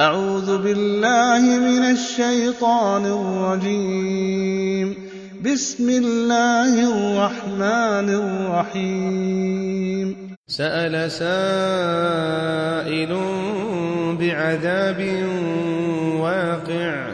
أعوذ بالله من الشيطان الرجيم. بسم الله الرحمن الرحيم. سأل سائل بعذاب واقع.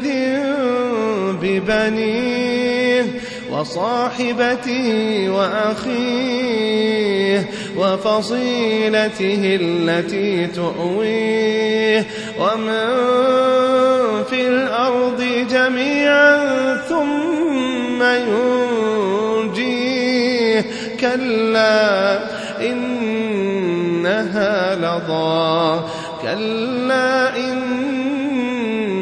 ببنيه وصاحبته وأخيه وفصيلته التي تؤويه ومن في الأرض جميعا ثم ينجيه كلا إنها لظى كلا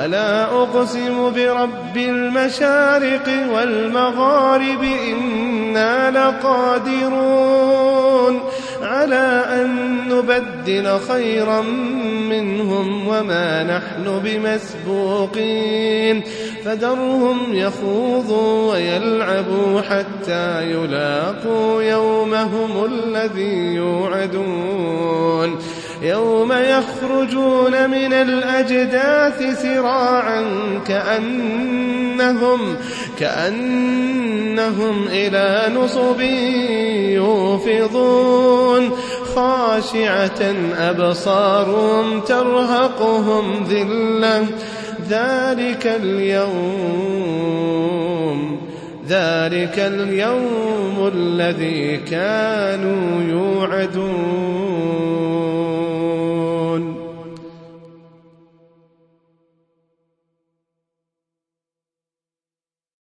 فلا أقسم برب المشارق والمغارب إنا لقادرون على أن نبدل خيرا منهم وما نحن بمسبوقين فذرهم يخوضوا ويلعبوا حتى يلاقوا يومهم الذي يوعدون يوم يخرجون من الأجداث سراعا كأنهم كأنهم إلى نصب يوفضون. خاشعة أبصارهم ترهقهم ذلة. ذلك اليوم ذلك اليوم الذي كانوا يوعدون.